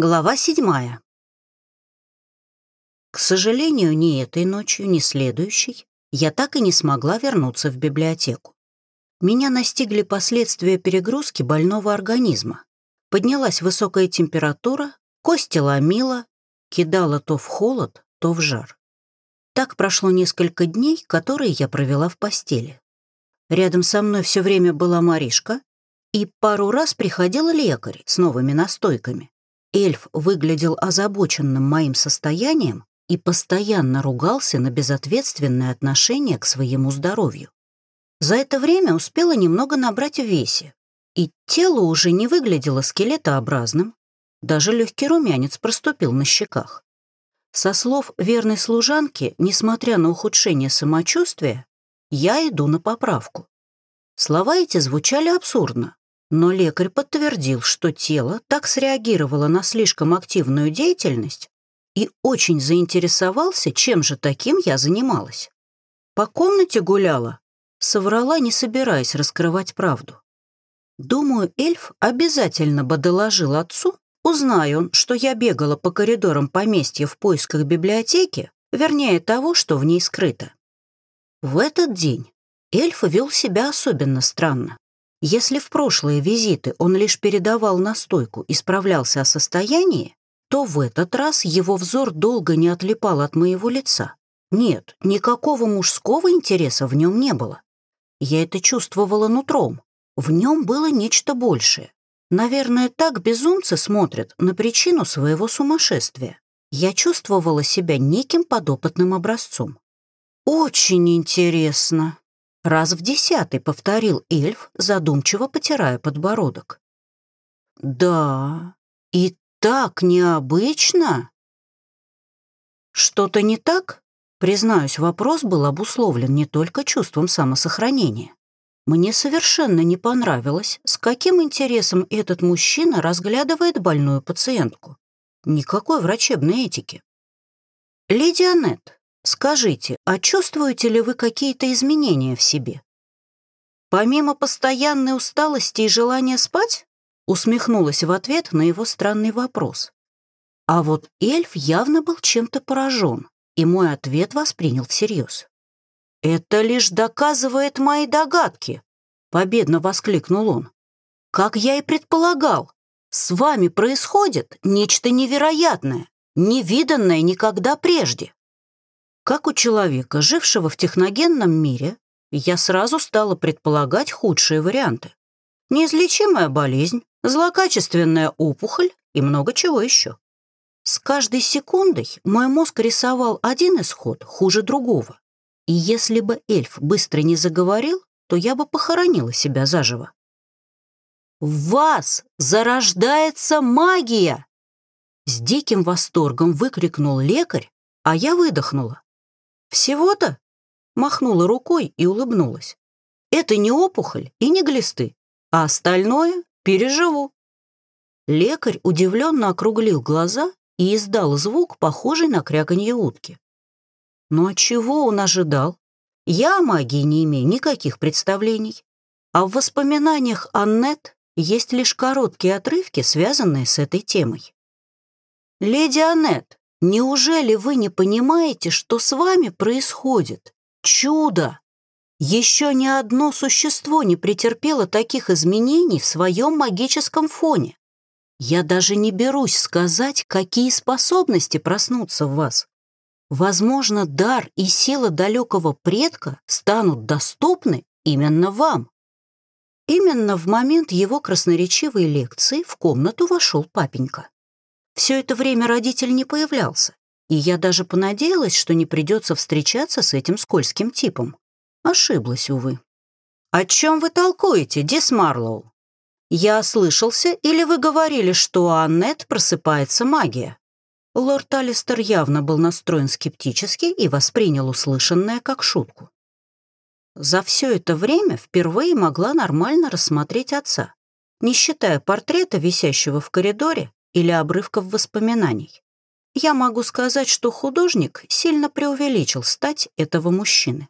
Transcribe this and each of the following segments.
Глава седьмая. К сожалению, ни этой ночью, ни следующей я так и не смогла вернуться в библиотеку. Меня настигли последствия перегрузки больного организма. Поднялась высокая температура, кости ломила, кидала то в холод, то в жар. Так прошло несколько дней, которые я провела в постели. Рядом со мной все время была Маришка, и пару раз приходил лекарь с новыми настойками. Эльф выглядел озабоченным моим состоянием и постоянно ругался на безответственное отношение к своему здоровью. За это время успела немного набрать в весе, и тело уже не выглядело скелетообразным, даже легкий румянец проступил на щеках. Со слов верной служанки, несмотря на ухудшение самочувствия, я иду на поправку. Слова эти звучали абсурдно, но лекарь подтвердил, что тело так среагировало на слишком активную деятельность и очень заинтересовался, чем же таким я занималась. По комнате гуляла, соврала, не собираясь раскрывать правду. Думаю, эльф обязательно бы доложил отцу, узнай он, что я бегала по коридорам поместья в поисках библиотеки, вернее того, что в ней скрыто. В этот день эльф вел себя особенно странно. Если в прошлые визиты он лишь передавал настойку и справлялся о состоянии, то в этот раз его взор долго не отлипал от моего лица. Нет, никакого мужского интереса в нем не было. Я это чувствовала нутром. В нем было нечто большее. Наверное, так безумцы смотрят на причину своего сумасшествия. Я чувствовала себя неким подопытным образцом. «Очень интересно», Раз в десятый повторил эльф, задумчиво потирая подбородок. «Да, и так необычно!» «Что-то не так?» Признаюсь, вопрос был обусловлен не только чувством самосохранения. Мне совершенно не понравилось, с каким интересом этот мужчина разглядывает больную пациентку. Никакой врачебной этики. «Леди Аннет, Скажите, а чувствуете ли вы какие-то изменения в себе? Помимо постоянной усталости и желания спать? Усмехнулась в ответ на его странный вопрос. А вот эльф явно был чем-то поражен, и мой ответ воспринял всерьез. «Это лишь доказывает мои догадки», — победно воскликнул он. «Как я и предполагал, с вами происходит нечто невероятное, невиданное никогда прежде. Как у человека, жившего в техногенном мире, я сразу стала предполагать худшие варианты. Неизлечимая болезнь, злокачественная опухоль и много чего еще. С каждой секундой мой мозг рисовал один исход хуже другого. И если бы эльф быстро не заговорил, то я бы похоронила себя заживо. «В вас зарождается магия!» С диким восторгом выкрикнул лекарь, а я выдохнула. «Всего-то?» Махнула рукой и улыбнулась. «Это не опухоль и не глисты, а остальное переживу». Лекарь удивленно округлил глаза и издал звук, похожий на кряканье утки. Но «Ну, от чего он ожидал? Я о магии не имею никаких представлений. А в воспоминаниях Аннет есть лишь короткие отрывки, связанные с этой темой. «Леди Аннет, Неужели вы не понимаете, что с вами происходит? Чудо! Еще ни одно существо не претерпело таких изменений в своем магическом фоне. Я даже не берусь сказать, какие способности проснутся в вас. Возможно, дар и сила далекого предка станут доступны именно вам. Именно в момент его красноречивой лекции в комнату вошел папенька. Все это время родитель не появлялся, и я даже понадеялась, что не придется встречаться с этим скользким типом. Ошиблась, увы. «О чем вы толкуете, Дис Марлоу? Я ослышался, или вы говорили, что у Аннет просыпается магия?» Лорд Алистер явно был настроен скептически и воспринял услышанное как шутку. За все это время впервые могла нормально рассмотреть отца, не считая портрета, висящего в коридоре, или обрывков воспоминаний. Я могу сказать, что художник сильно преувеличил стать этого мужчины.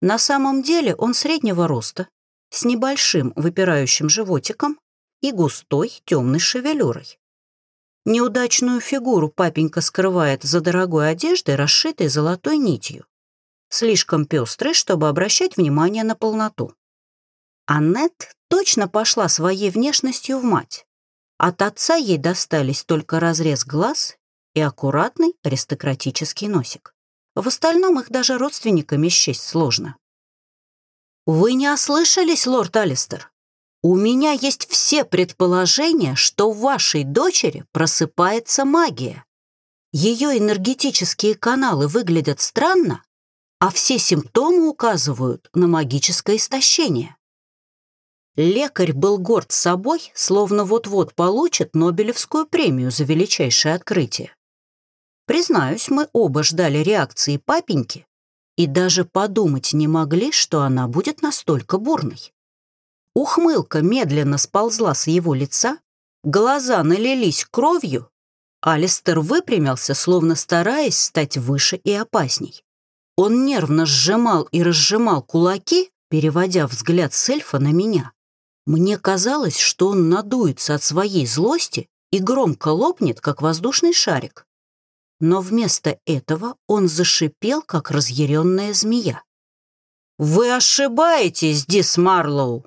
На самом деле он среднего роста, с небольшим выпирающим животиком и густой темной шевелюрой. Неудачную фигуру папенька скрывает за дорогой одеждой, расшитой золотой нитью. Слишком пестрой, чтобы обращать внимание на полноту. Аннет точно пошла своей внешностью в мать. От отца ей достались только разрез глаз и аккуратный аристократический носик. В остальном их даже родственниками счесть сложно. «Вы не ослышались, лорд Алистер? У меня есть все предположения, что в вашей дочери просыпается магия. Ее энергетические каналы выглядят странно, а все симптомы указывают на магическое истощение. Лекарь был горд собой, словно вот-вот получит Нобелевскую премию за величайшее открытие. Признаюсь, мы оба ждали реакции папеньки и даже подумать не могли, что она будет настолько бурной. Ухмылка медленно сползла с его лица, глаза налились кровью, Алистер выпрямился, словно стараясь стать выше и опасней. Он нервно сжимал и разжимал кулаки, переводя взгляд с эльфа на меня. Мне казалось, что он надуется от своей злости и громко лопнет, как воздушный шарик. Но вместо этого он зашипел, как разъяренная змея. «Вы ошибаетесь, Дис Марлоу!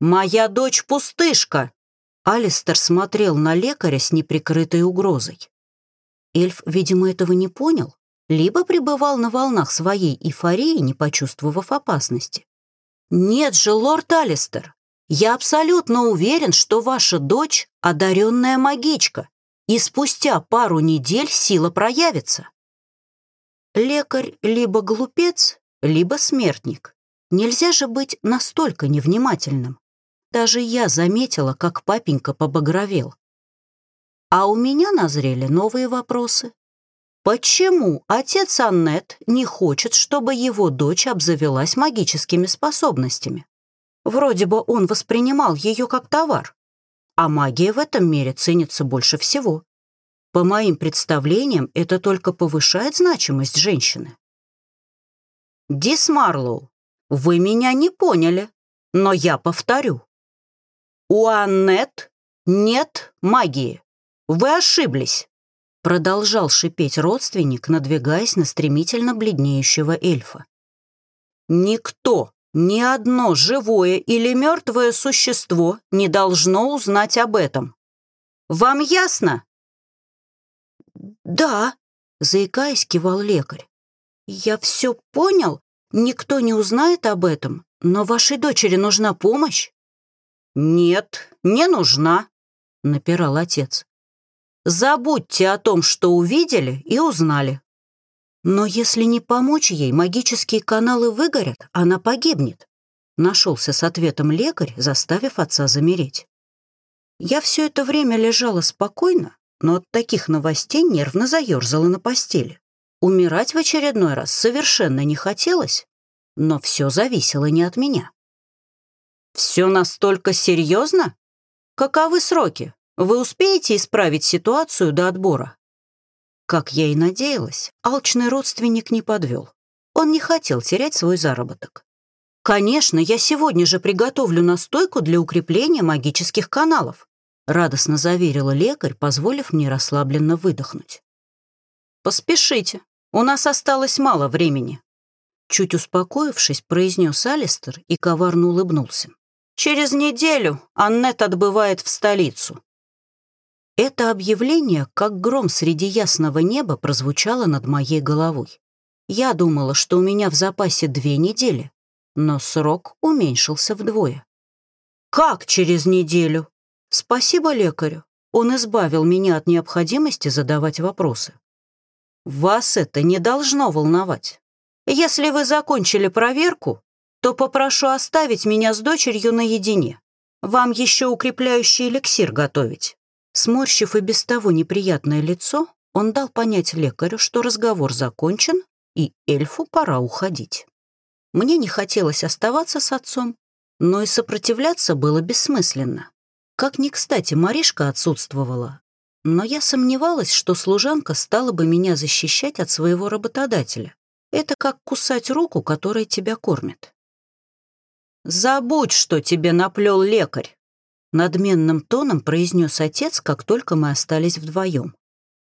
«Моя дочь пустышка!» Алистер смотрел на лекаря с неприкрытой угрозой. Эльф, видимо, этого не понял, либо пребывал на волнах своей эйфории, не почувствовав опасности. «Нет же, лорд Алистер, я абсолютно уверен, что ваша дочь — одаренная магичка, и спустя пару недель сила проявится». Лекарь либо глупец, либо смертник. Нельзя же быть настолько невнимательным. Даже я заметила, как папенька побагровел. А у меня назрели новые вопросы. Почему отец Аннет не хочет, чтобы его дочь обзавелась магическими способностями? Вроде бы он воспринимал ее как товар, а магия в этом мире ценится больше всего. По моим представлениям, это только повышает значимость женщины. Дис Марлоу, вы меня не поняли, но я повторю. «У Аннет нет магии. Вы ошиблись», — продолжал шипеть родственник, надвигаясь на стремительно бледнеющего эльфа. «Никто, ни одно живое или мертвое существо не должно узнать об этом. Вам ясно?» «Да», — заикаясь, кивал лекарь. «Я все понял, никто не узнает об этом, но вашей дочери нужна помощь». «Нет, не нужна», — напирал отец. «Забудьте о том, что увидели и узнали». «Но если не помочь ей, магические каналы выгорят, она погибнет», — нашелся с ответом лекарь, заставив отца замереть. Я все это время лежала спокойно, но от таких новостей нервно заерзала на постели. Умирать в очередной раз совершенно не хотелось, но все зависело не от меня. «Все настолько серьезно? Каковы сроки? Вы успеете исправить ситуацию до отбора?» Как я и надеялась, алчный родственник не подвел. Он не хотел терять свой заработок. «Конечно, я сегодня же приготовлю настойку для укрепления магических каналов», радостно заверила лекарь, позволив мне расслабленно выдохнуть. «Поспешите, у нас осталось мало времени», чуть успокоившись, произнес Алистер и коварно улыбнулся. Через неделю Аннет отбывает в столицу». Это объявление, как гром среди ясного неба, прозвучало над моей головой. Я думала, что у меня в запасе две недели, но срок уменьшился вдвое. «Как через неделю?» «Спасибо лекарю. Он избавил меня от необходимости задавать вопросы. Вас это не должно волновать. Если вы закончили проверку, то попрошу оставить меня с дочерью наедине. Вам еще укрепляющий эликсир готовить». Сморщив и без того неприятное лицо, он дал понять лекарю, что разговор закончен, и эльфу пора уходить. Мне не хотелось оставаться с отцом, но и сопротивляться было бессмысленно. Как ни кстати, Маришка отсутствовала, но я сомневалась, что служанка стала бы меня защищать от своего работодателя. Это как кусать руку, которая тебя кормит. «Забудь, что тебе наплел лекарь», — надменным тоном произнес отец, как только мы остались вдвоем.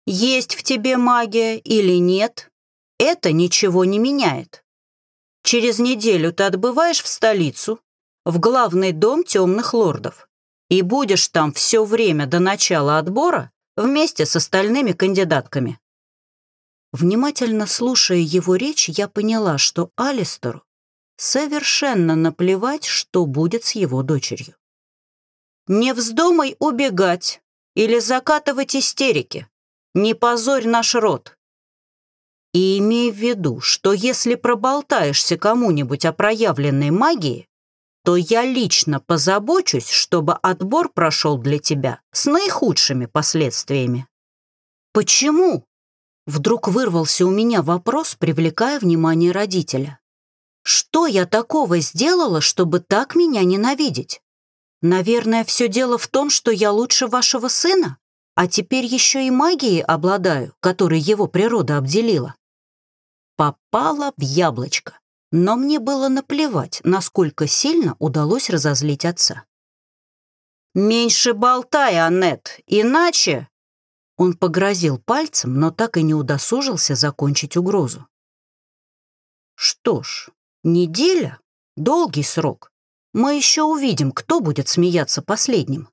«Есть в тебе магия или нет, это ничего не меняет. Через неделю ты отбываешь в столицу, в главный дом темных лордов, и будешь там все время до начала отбора вместе с остальными кандидатками». Внимательно слушая его речь, я поняла, что Алистеру совершенно наплевать, что будет с его дочерью. «Не вздумай убегать или закатывать истерики. Не позорь наш род. И имей в виду, что если проболтаешься кому-нибудь о проявленной магии, то я лично позабочусь, чтобы отбор прошел для тебя с наихудшими последствиями. Почему? Вдруг вырвался у меня вопрос, привлекая внимание родителя. Что я такого сделала, чтобы так меня ненавидеть? Наверное, все дело в том, что я лучше вашего сына, а теперь еще и магией обладаю, которой его природа обделила. Попала в яблочко но мне было наплевать, насколько сильно удалось разозлить отца. «Меньше болтай, Аннет, иначе...» Он погрозил пальцем, но так и не удосужился закончить угрозу. «Что ж, неделя — долгий срок. Мы еще увидим, кто будет смеяться последним».